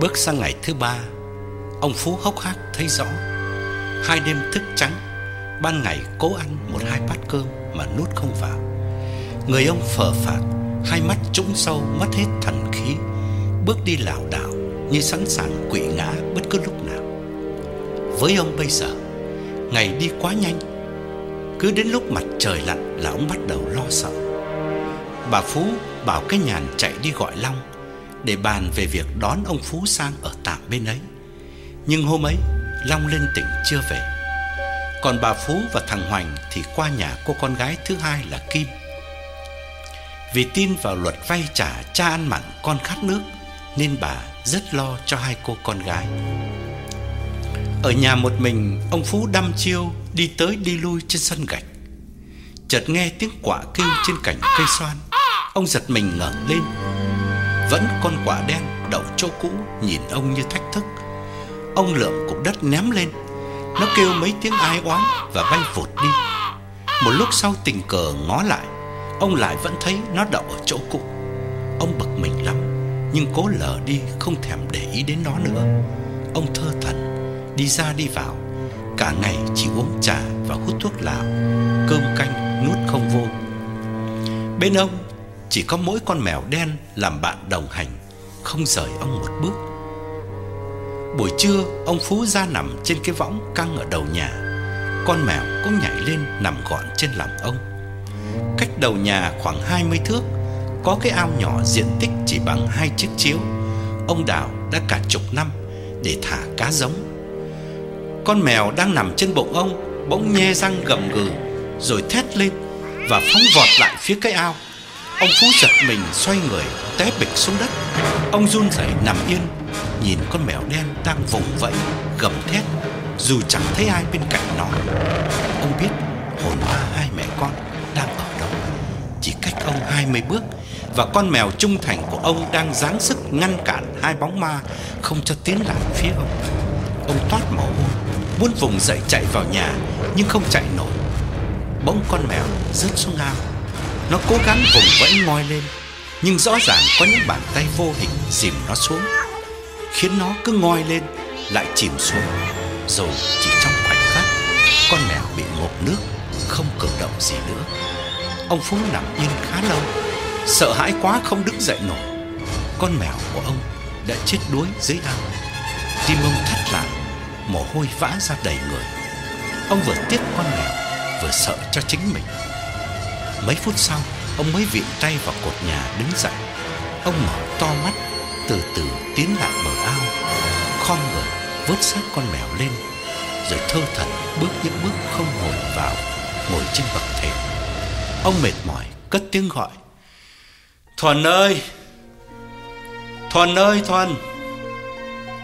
Bước sang ngày thứ ba, Ông Phú hốc hác thấy rõ. Hai đêm thức trắng, Ban ngày cố ăn một hai bát cơm Mà nuốt không vào. Người ông phờ phạt Hai mắt trũng sâu, mất hết thần khí, Bước đi lảo đảo Như sẵn sàng quỵ ngã bất cứ lúc nào. Với ông bây giờ, Ngày đi quá nhanh. Cứ đến lúc mặt trời lặn Là ông bắt đầu lo sợ. Bà Phú bảo cái nhàn chạy đi gọi Long để bàn về việc đón ông Phú sang ở tạm bên ấy. Nhưng hôm ấy, Long lên tỉnh chưa về. Còn bà Phú và thằng Hoành thì qua nhà cô con gái thứ hai là Kim. Vì tin vào luật vay trả cha ăn mặn con khát nước nên bà rất lo cho hai cô con gái. Ở nhà một mình, ông Phú đăm chiêu đi tới đi lui trên sân gạch. Chợt nghe tiếng quạ kêu trên cành cây xoan. Ông giật mình ngẩng lên vẫn con quả đen đậu chỗ cũ nhìn ông như thách thức. Ông lượm cục đất ném lên. Nó kêu mấy tiếng ai oán và bay vụt đi. Một lúc sau tình cờ ngó lại, ông lại vẫn thấy nó đậu ở chỗ cũ. Ông bực mình lắm, nhưng cố lờ đi không thèm để ý đến nó nữa. Ông thơ thẩn đi ra đi vào, cả ngày chỉ uống trà và hút thuốc lào, cơm canh nuốt không vô. Bên ông chỉ có mỗi con mèo đen làm bạn đồng hành, không rời ông một bước. Buổi trưa, ông Phú ra nằm trên cái võng căng ở đầu nhà. Con mèo cũng nhảy lên nằm gọn trên lòng ông. Cách đầu nhà khoảng 20 thước, có cái ao nhỏ diện tích chỉ bằng hai chiếc chiếu. Ông đào đã cả chục năm để thả cá giống. Con mèo đang nằm trên bụng ông bỗng nhe răng gầm gừ rồi thét lên và phóng vọt lại phía cái ao. Ông Phú giật mình xoay người, té bịch xuống đất. Ông run rẩy nằm yên, Nhìn con mèo đen đang vùng vẫy, Gầm thét, Dù chẳng thấy ai bên cạnh nó. Ông biết hồn ma hai mẹ con đang ở đâu. Chỉ cách ông 20 bước, Và con mèo trung thành của ông đang giáng sức ngăn cản hai bóng ma, Không cho tiến lại phía ông. Ông toát mồ hôi Muốn vùng dậy chạy vào nhà, Nhưng không chạy nổi. Bỗng con mèo rớt xuống ao nó cố gắng vùng vẫy ngoi lên, Nhưng rõ ràng có những bàn tay vô hình dìm nó xuống, Khiến nó cứ ngoi lên, Lại chìm xuống, Rồi chỉ trong khoảnh khắc, Con mèo bị ngộp nước, Không cử động gì nữa. Ông Phú nằm yên khá lâu, Sợ hãi quá không đứng dậy nổi. Con mèo của ông đã chết đuối dưới ao. Tim ông thắt lại, Mồ hôi vã ra đầy người. Ông vừa tiếc con mèo, Vừa sợ cho chính mình. Mấy phút sau, Ông mới viện tay vào cột nhà đứng dậy. Ông mở to mắt, Từ từ tiến lại bờ ao. Khom người, vớt xác con mèo lên, Rồi thơ thẩn bước những bước không hồn vào, Ngồi trên bậc thềm. Ông mệt mỏi, cất tiếng gọi. Thuần ơi! Thuần ơi, Thuần!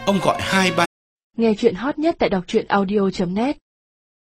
Ông gọi hai ba Nghe chuyện hot nhất tại đọc truyện audio.net